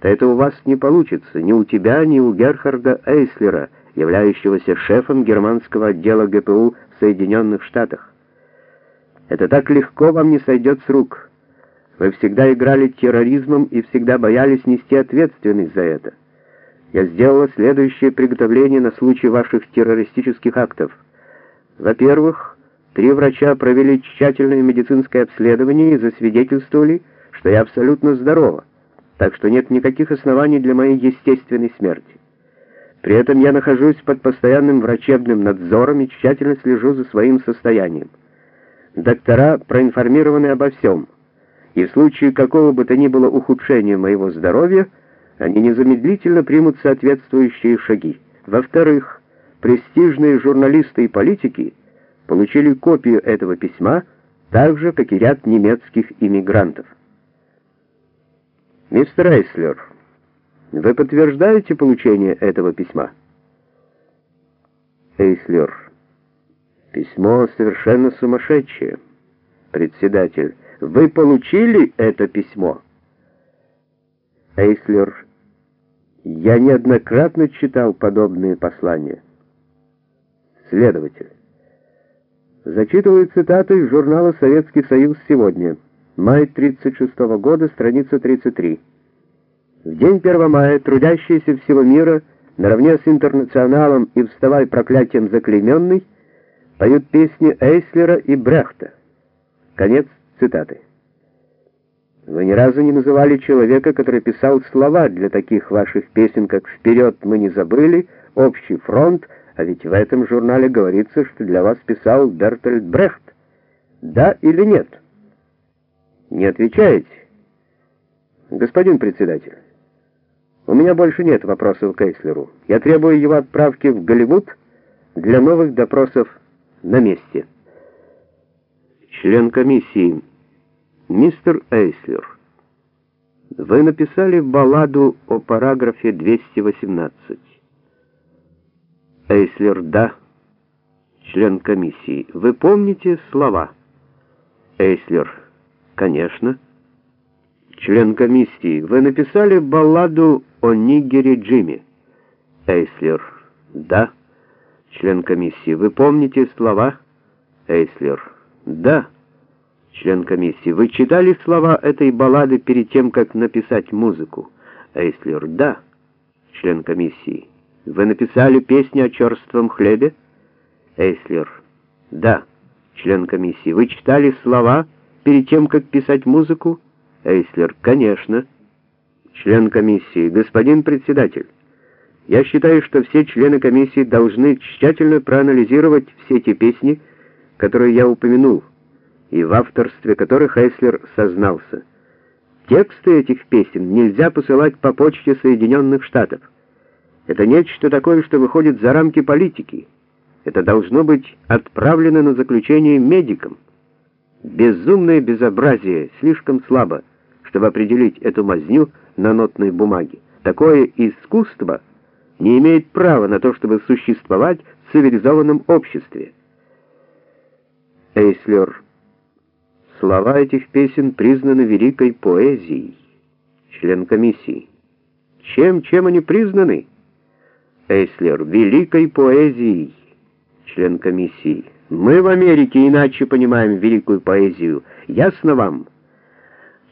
то это у вас не получится, ни у тебя, ни у Герхарда Эйслера, являющегося шефом германского отдела ГПУ в Соединенных Штатах. Это так легко вам не сойдет с рук. Вы всегда играли терроризмом и всегда боялись нести ответственность за это. Я сделала следующее приготовление на случай ваших террористических актов. Во-первых, три врача провели тщательное медицинское обследование и засвидетельствовали, что я абсолютно здорова, так что нет никаких оснований для моей естественной смерти. При этом я нахожусь под постоянным врачебным надзором и тщательно слежу за своим состоянием. Доктора проинформированы обо всем, и в случае какого бы то ни было ухудшения моего здоровья, они незамедлительно примут соответствующие шаги. Во-вторых, престижные журналисты и политики получили копию этого письма, так же, как и ряд немецких иммигрантов. Мистер Эйслер, вы подтверждаете получение этого письма? Эйслер, письмо совершенно сумасшедшее. Председатель, вы получили это письмо? Эйслер, я неоднократно читал подобные послания. Следователь. Зачитываю цитаты из журнала «Советский Союз сегодня». Май 36 -го года, страница 33. В день 1 мая трудящиеся всего мира, наравне с интернационалом и «Вставай проклятием заклейменный», поют песни Эйслера и Брехта. Конец цитаты. Вы ни разу не называли человека, который писал слова для таких ваших песен, как «Вперед мы не забыли», «Общий фронт», а ведь в этом журнале говорится, что для вас писал Бертольд Брехт. Да или нет? Не отвечаете? Господин председатель, у меня больше нет вопросов к Эйслеру. Я требую его отправки в Голливуд для новых допросов на месте. Член комиссии Мистер Эйслер, вы написали балладу о параграфе 218. Эйслер, да. Член комиссии, вы помните слова? Эйслер, конечно. Член комиссии, вы написали балладу о Нигере Джимми? Эйслер, да. Член комиссии, вы помните слова? Эйслер, да. Член комиссии, вы читали слова этой баллады перед тем, как написать музыку? Эйслер, да. Член комиссии, вы написали песню о черством хлебе? Эйслер, да. Член комиссии, вы читали слова перед тем, как писать музыку? Эйслер, конечно. Член комиссии, господин председатель, я считаю, что все члены комиссии должны тщательно проанализировать все эти песни, которые я упомянул и в авторстве которых Эйслер сознался. Тексты этих песен нельзя посылать по почте Соединенных Штатов. Это нечто такое, что выходит за рамки политики. Это должно быть отправлено на заключение медикам. Безумное безобразие слишком слабо, чтобы определить эту мазню на нотной бумаге. Такое искусство не имеет права на то, чтобы существовать в цивилизованном обществе. Эйслер Слова этих песен признаны великой поэзией. Член комиссии. Чем, чем они признаны? Эйслер. Великой поэзией. Член комиссии. Мы в Америке иначе понимаем великую поэзию. Ясно вам?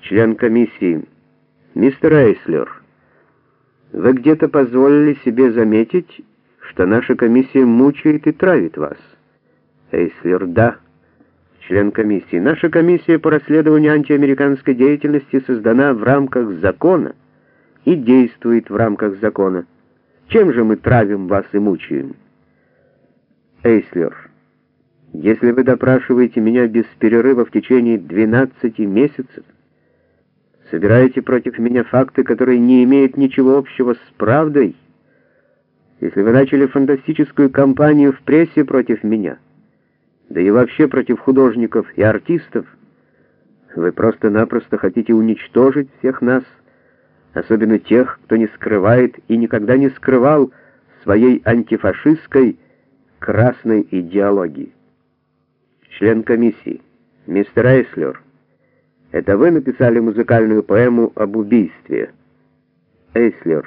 Член комиссии. Мистер Эйслер, вы где-то позволили себе заметить, что наша комиссия мучает и травит вас? Эйслер. Да член комиссии. Наша комиссия по расследованию антиамериканской деятельности создана в рамках закона и действует в рамках закона. Чем же мы травим вас и мучаем? Эйслер, если вы допрашиваете меня без перерыва в течение 12 месяцев, собираете против меня факты, которые не имеют ничего общего с правдой, если вы начали фантастическую кампанию в прессе против меня, да и вообще против художников и артистов. Вы просто-напросто хотите уничтожить всех нас, особенно тех, кто не скрывает и никогда не скрывал своей антифашистской красной идеологии. Член комиссии, мистер Эйслер, это вы написали музыкальную поэму об убийстве? Эйслер.